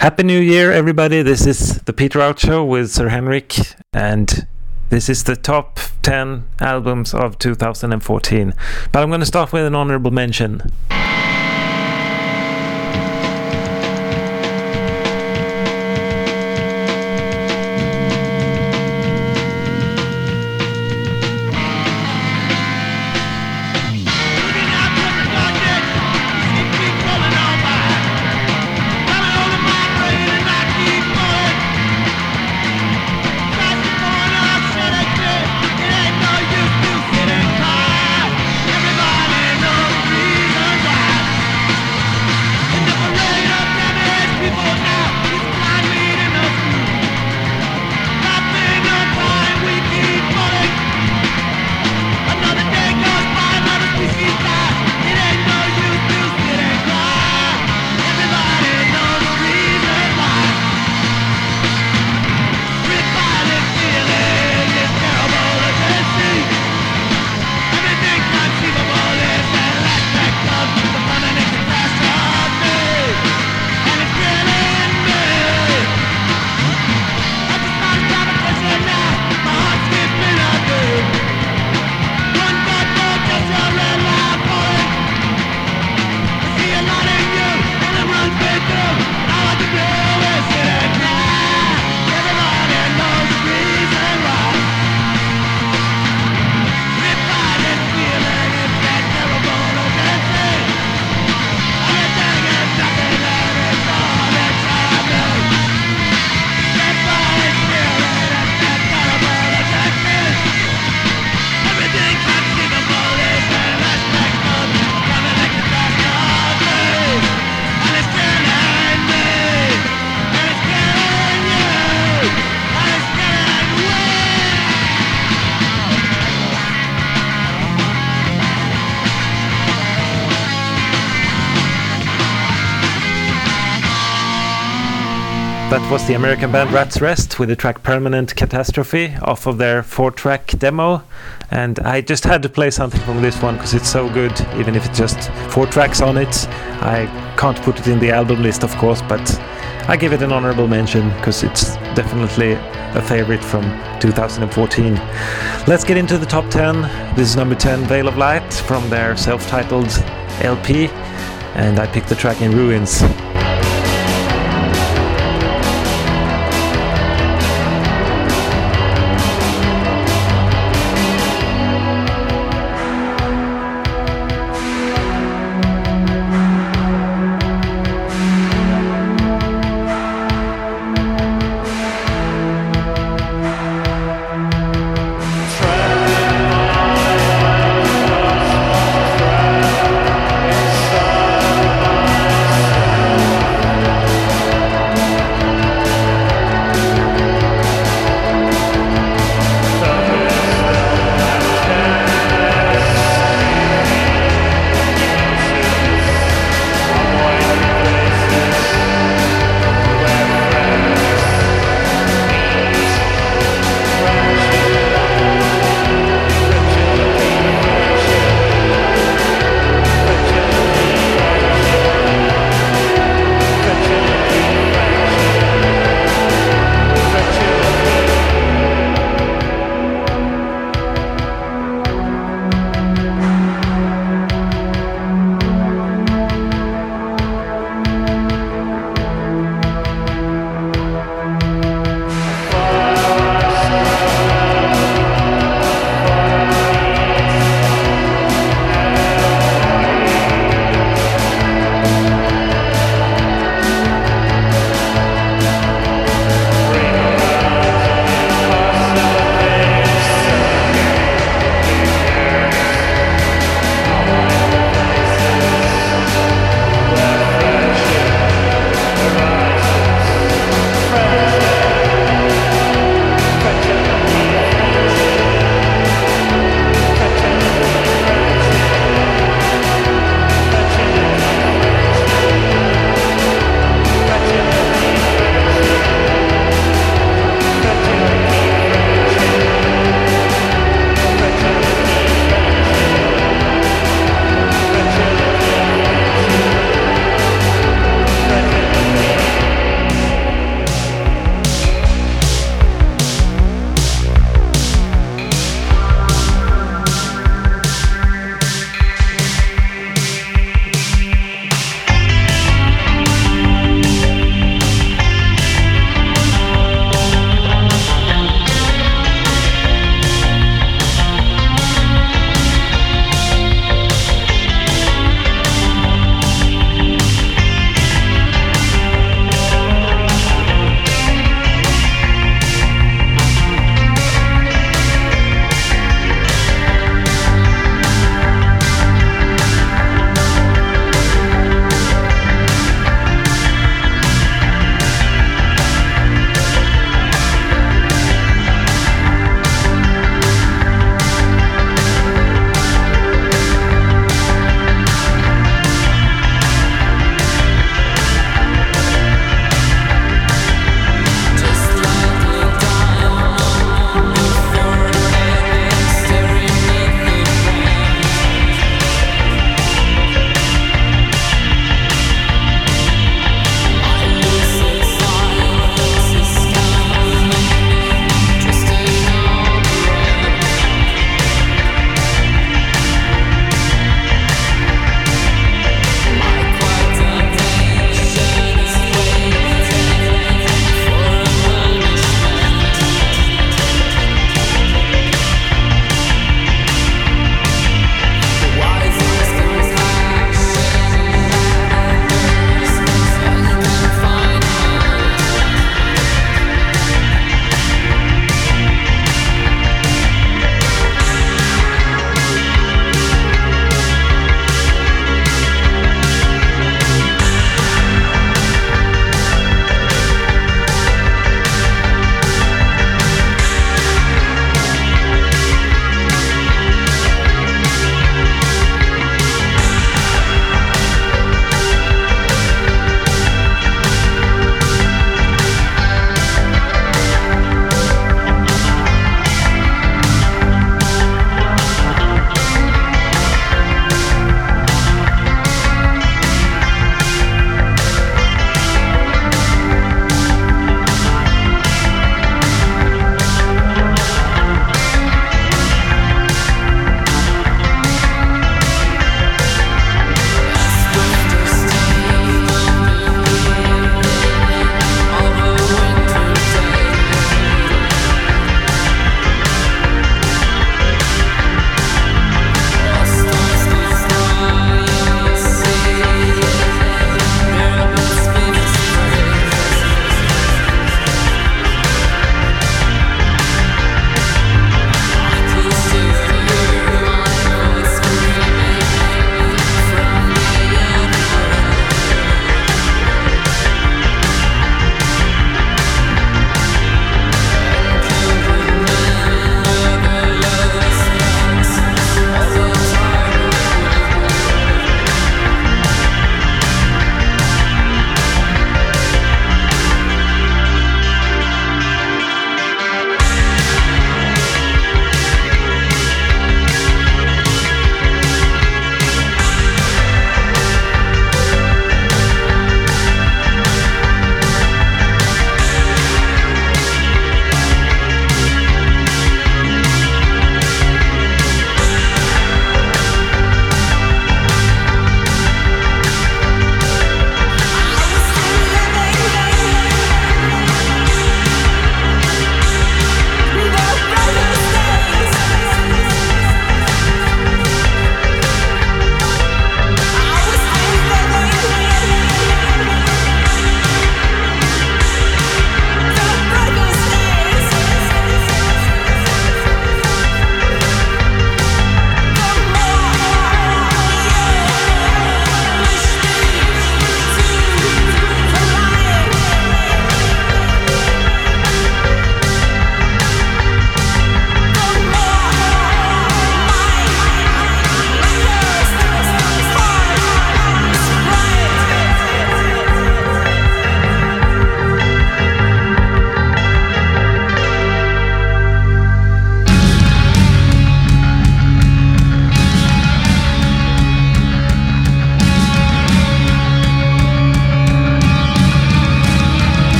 Happy New Year, everybody. This is the Peter Out Show with Sir Henrik, and this is the top 10 albums of 2014. But I'm going to start with an honorable mention. That was the American band Rats Rest with the track Permanent Catastrophe off of their four track demo. And I just had to play something from this one because it's so good, even if it's just four tracks on it. I can't put it in the album list, of course, but I give it an honorable mention because it's definitely a favorite from 2014. Let's get into the top 10. This is number 10, Veil of Light, from their self titled LP. And I picked the track in Ruins.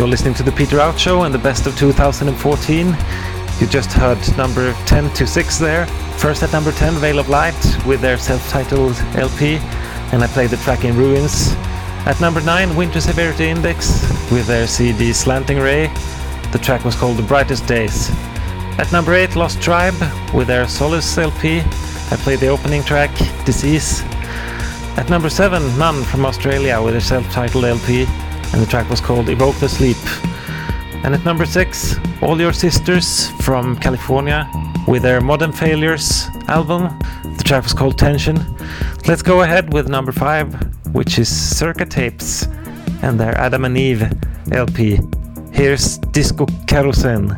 You're listening to the Peter Out Show and the best of 2014. You just heard number 10 to 6 there. First at number 10, Veil of Light with their self-titled LP, and I played the track in Ruins. At number 9, Winter Severity Index with their CD Slanting Ray. The track was called The Brightest Days. At number 8, Lost Tribe with their Solace LP. I played the opening track, Disease. At number 7, None from Australia with their self-titled LP, and the track was called Evoke the Sleep. And at number 6, All Your Sisters from California with their Modern Failures album. The track was called Tension. Let's go ahead with number 5, which is Circa Tapes and their Adam and Eve LP. Here's Disco Carousel.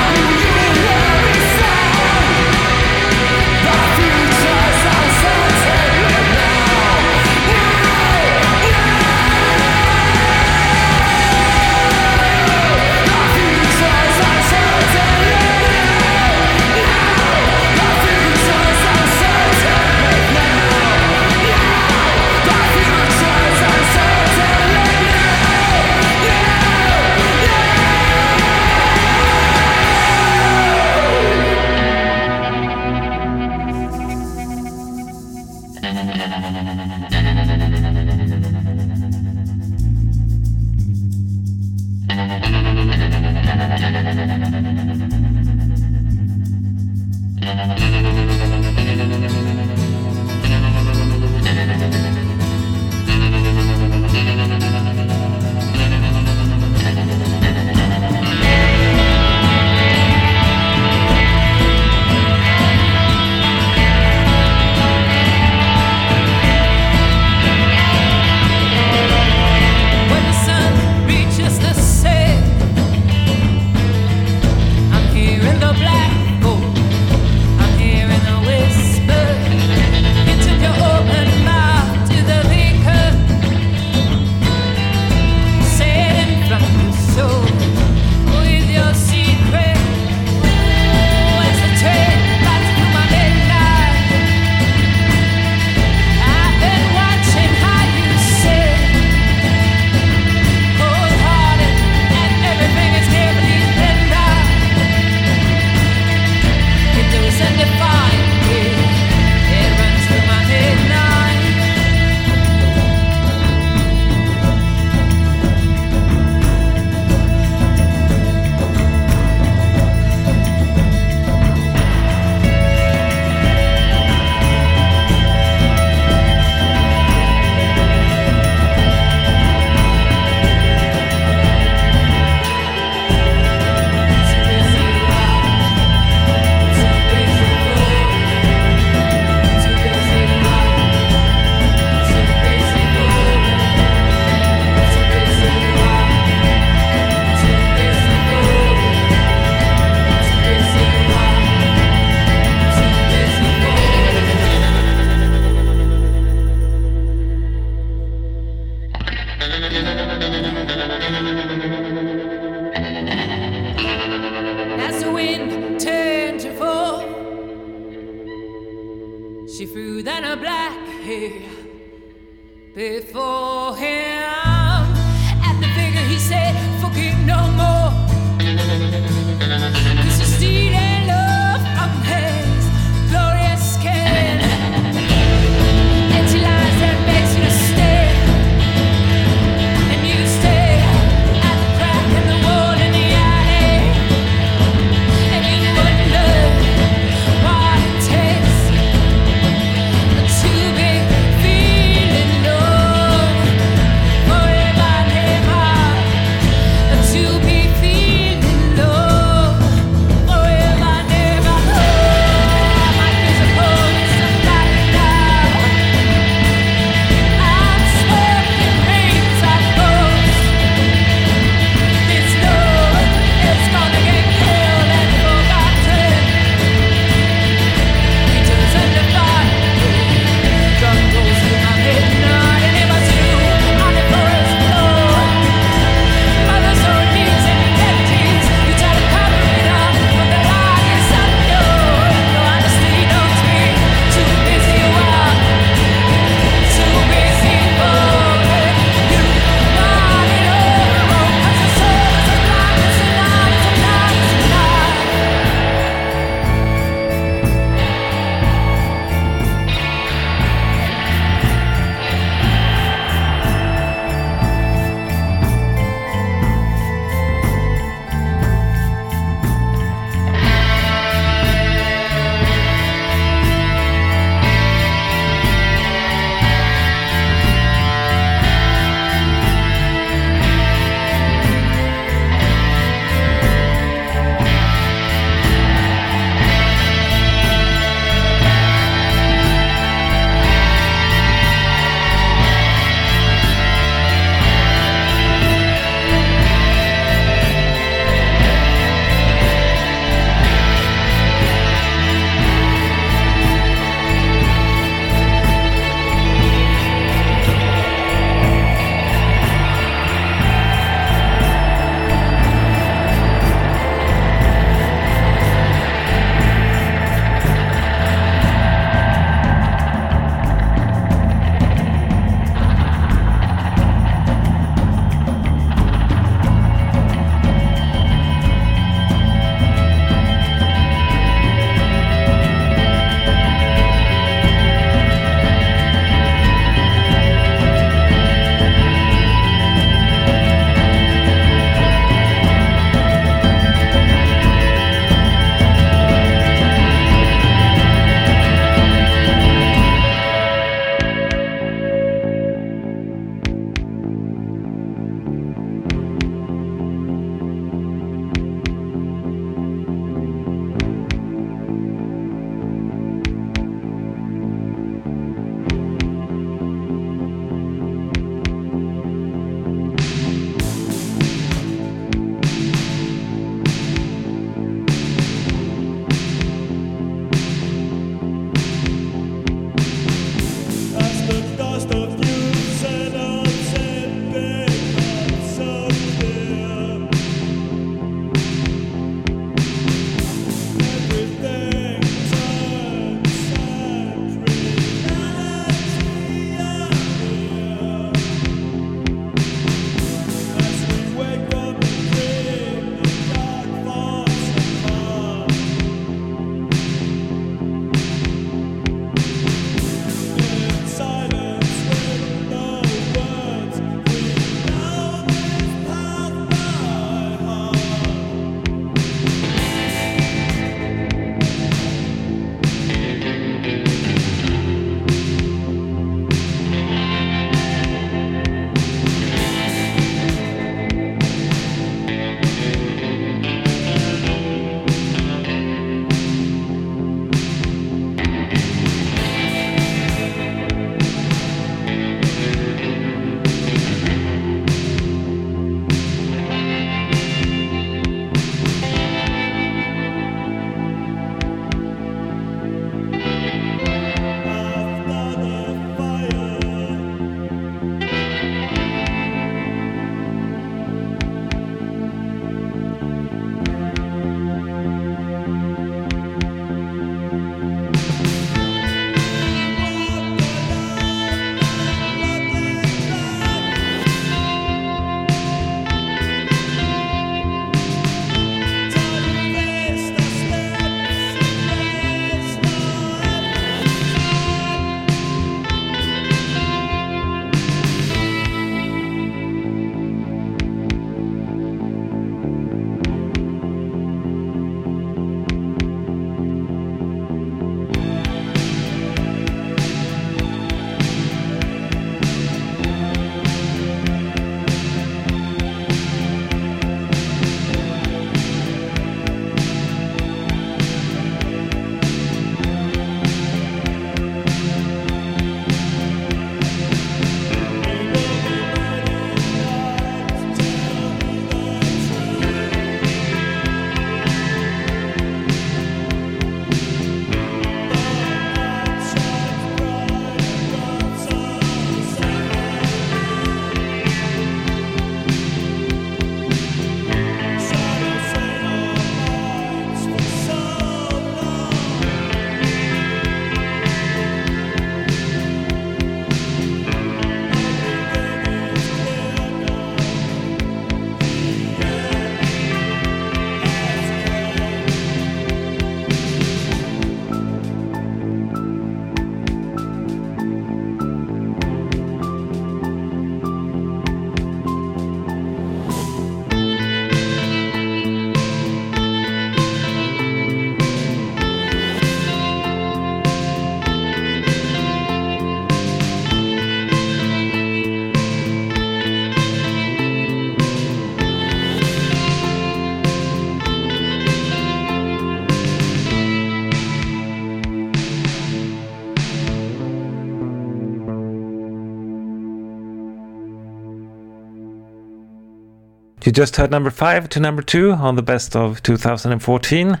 You just heard number 5 to number 2 on the best of 2014.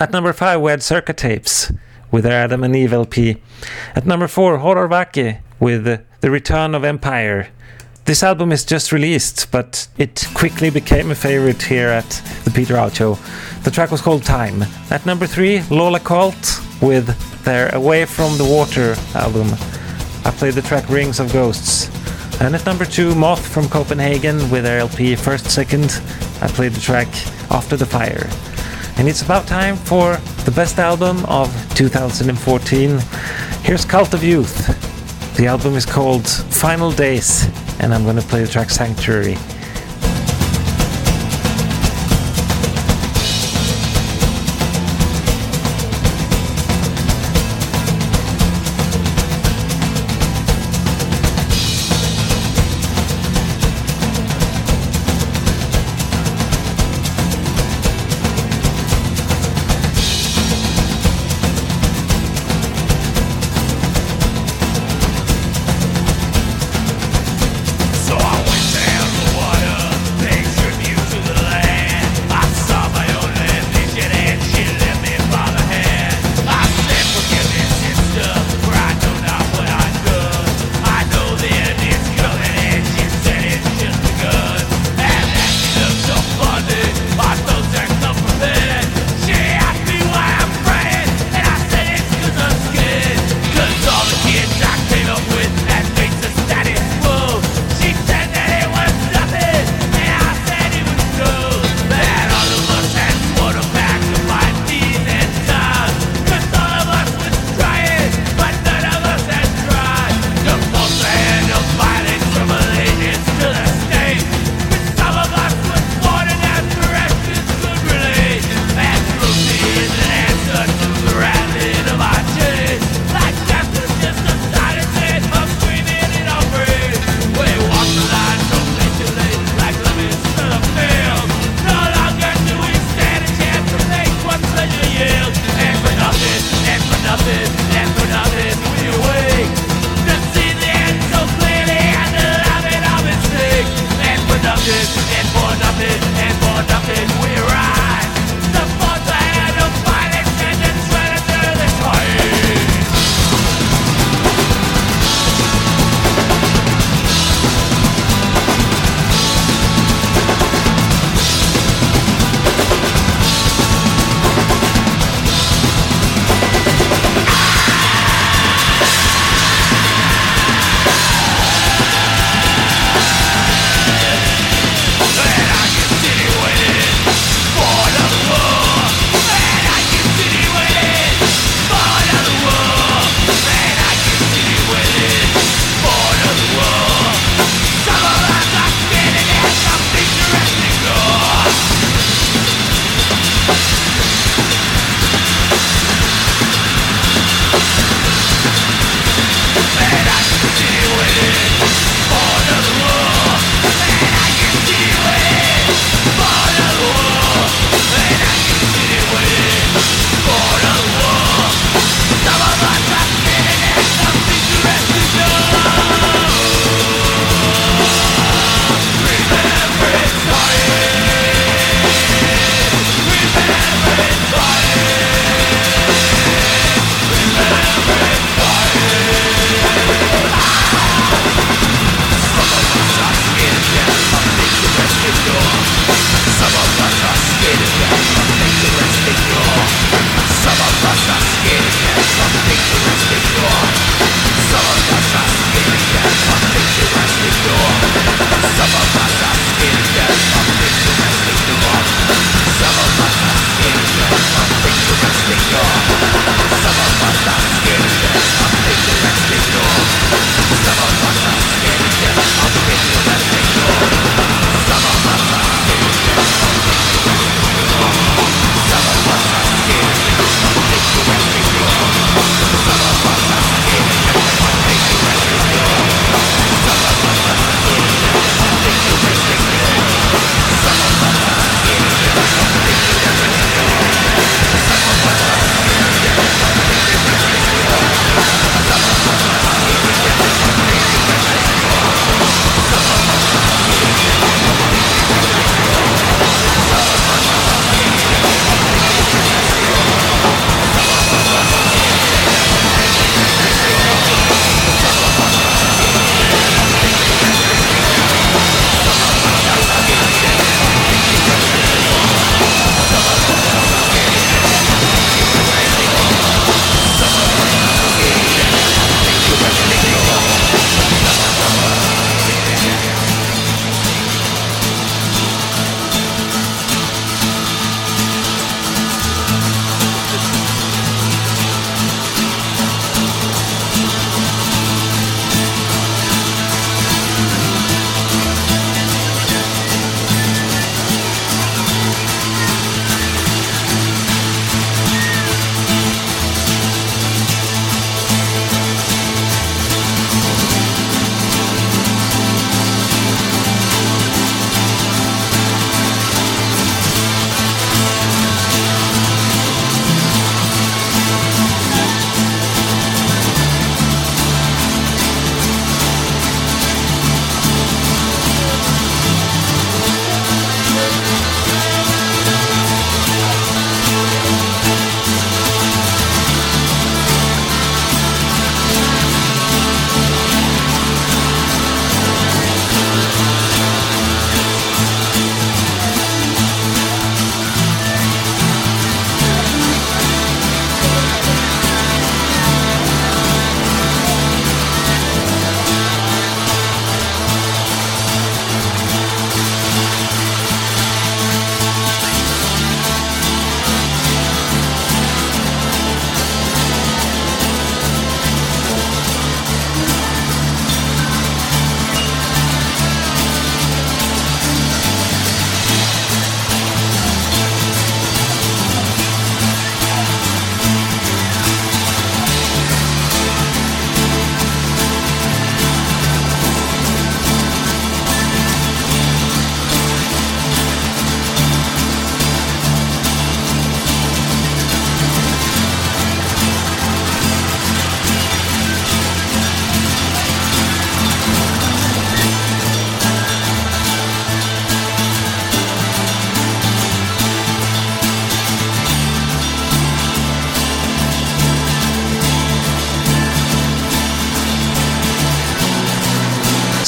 At number 5 we had Circa Tapes with their Adam and Eve LP. At number 4 Horror Vacui with The Return of Empire. This album is just released, but it quickly became a favorite here at the Peter Out Show. The track was called Time. At number 3 Lola Colt with their Away from the Water album. I played the track Rings of Ghosts. And at number 2 Moth from Copenhagen with their LP First Second. I played the track After the Fire. And it's about time for the best album of 2014. Here's Cult of Youth. The album is called Final Days, and I'm going to play the track Sanctuary.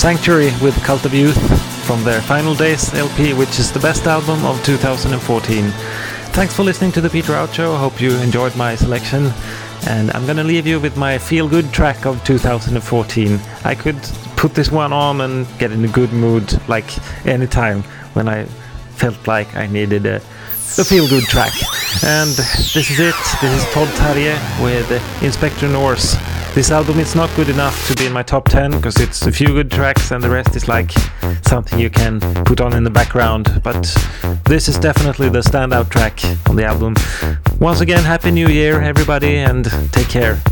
Sanctuary with Cult of Youth from their Final Days LP, which is the best album of 2014. Thanks for listening to the Peter Out Show. Hope you enjoyed my selection. And I'm gonna leave you with my feel good track of 2014. I could put this one on and get in a good mood like anytime when I felt like I needed a, a feel good track. And this is it. This is Todd Terje with Inspector Norse. This album is not good enough to be in my top 10 because it's a few good tracks and the rest is like something you can put on in the background. But this is definitely the standout track on the album. Once again, Happy New Year, everybody, and take care.